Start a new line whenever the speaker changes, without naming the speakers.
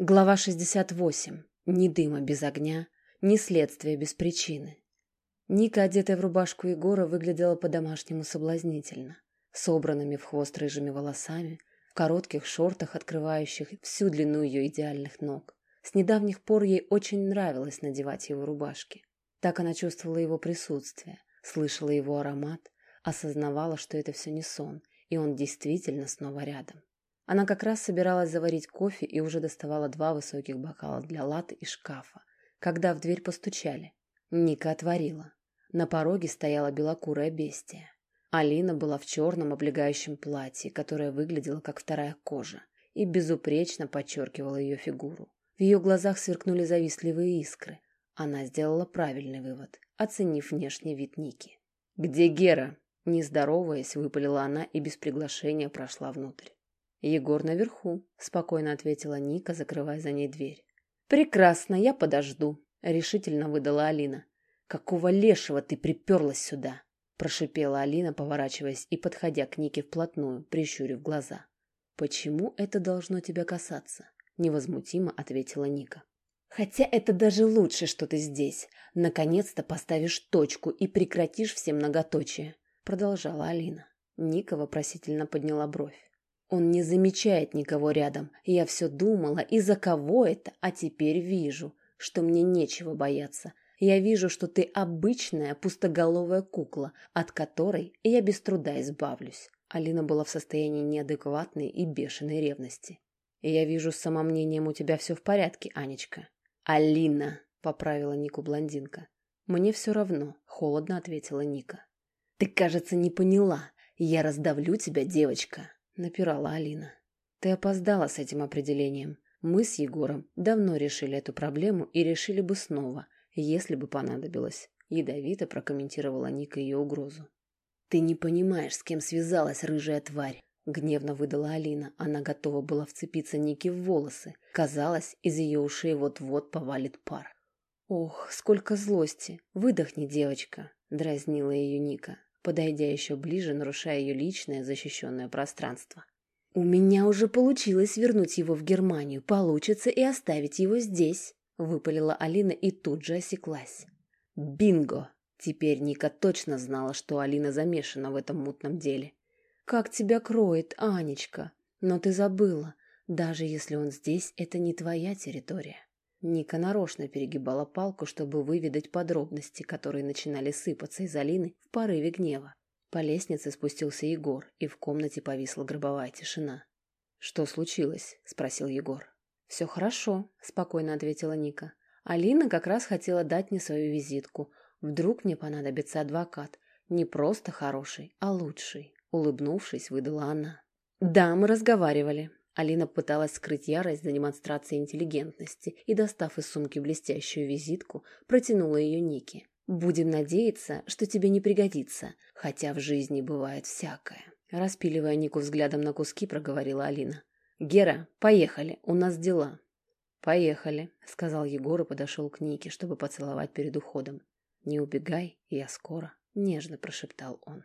Глава 68. Ни дыма без огня, ни следствия без причины. Ника, одетая в рубашку Егора, выглядела по-домашнему соблазнительно. Собранными в хвост рыжими волосами, в коротких шортах, открывающих всю длину ее идеальных ног. С недавних пор ей очень нравилось надевать его рубашки. Так она чувствовала его присутствие, слышала его аромат, осознавала, что это все не сон, и он действительно снова рядом. Она как раз собиралась заварить кофе и уже доставала два высоких бокала для латы из шкафа, когда в дверь постучали. Ника отворила. На пороге стояла белокурая бестия. Алина была в черном облегающем платье, которое выглядело как вторая кожа, и безупречно подчеркивало ее фигуру. В ее глазах сверкнули завистливые искры. Она сделала правильный вывод, оценив внешний вид Ники. «Где Гера?» Не здороваясь, выпалила она и без приглашения прошла внутрь. «Егор наверху», — спокойно ответила Ника, закрывая за ней дверь. «Прекрасно, я подожду», — решительно выдала Алина. «Какого лешего ты приперлась сюда?» — прошипела Алина, поворачиваясь и подходя к Нике вплотную, прищурив глаза. «Почему это должно тебя касаться?» — невозмутимо ответила Ника. «Хотя это даже лучше, что ты здесь. Наконец-то поставишь точку и прекратишь все многоточия», — продолжала Алина. Ника вопросительно подняла бровь. Он не замечает никого рядом. Я все думала, из-за кого это, а теперь вижу, что мне нечего бояться. Я вижу, что ты обычная пустоголовая кукла, от которой я без труда избавлюсь. Алина была в состоянии неадекватной и бешеной ревности. я вижу, с самомнением у тебя все в порядке, Анечка. Алина, поправила Нику блондинка. Мне все равно, холодно ответила Ника. Ты, кажется, не поняла. Я раздавлю тебя, девочка напирала Алина. Ты опоздала с этим определением. Мы с Егором давно решили эту проблему и решили бы снова, если бы понадобилось. Ядовито прокомментировала Ника ее угрозу. Ты не понимаешь, с кем связалась рыжая тварь. Гневно выдала Алина. Она готова была вцепиться Нике в волосы. Казалось, из ее ушей вот-вот повалит пар. «Ох, сколько злости! Выдохни, девочка!» — дразнила ее Ника подойдя еще ближе, нарушая ее личное защищенное пространство. «У меня уже получилось вернуть его в Германию. Получится и оставить его здесь», — выпалила Алина и тут же осеклась. «Бинго!» Теперь Ника точно знала, что Алина замешана в этом мутном деле. «Как тебя кроет, Анечка! Но ты забыла, даже если он здесь, это не твоя территория». Ника нарочно перегибала палку, чтобы выведать подробности, которые начинали сыпаться из Алины в порыве гнева. По лестнице спустился Егор, и в комнате повисла гробовая тишина. «Что случилось?» – спросил Егор. «Все хорошо», – спокойно ответила Ника. «Алина как раз хотела дать мне свою визитку. Вдруг мне понадобится адвокат. Не просто хороший, а лучший», – улыбнувшись, выдала она. «Да, мы разговаривали. Алина пыталась скрыть ярость за демонстрацией интеллигентности и, достав из сумки блестящую визитку, протянула ее Нике. «Будем надеяться, что тебе не пригодится, хотя в жизни бывает всякое». Распиливая Нику взглядом на куски, проговорила Алина. «Гера, поехали, у нас дела». «Поехали», — сказал Егор и подошел к Нике, чтобы поцеловать перед уходом. «Не убегай, я скоро», — нежно прошептал он.